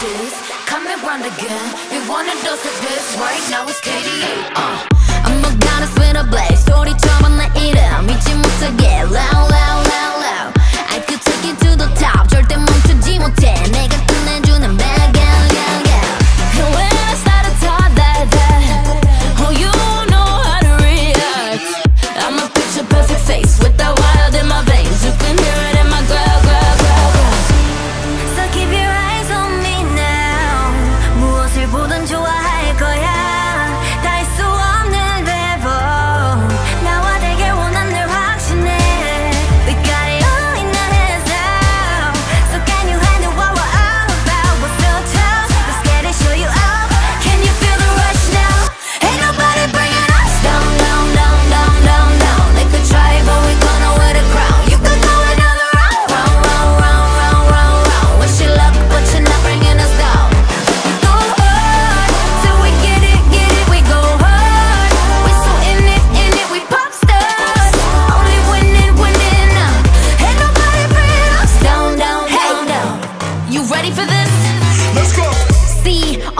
this coming round again. You wanna dose of this. Right now it's KDA uh. I'm a goddess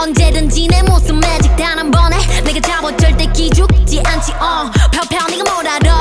언제든지 내 모습 매직 단한 번에 내가 잡아 절대 기죽지 않지 어 uh. 펴펴 네가 뭘 알아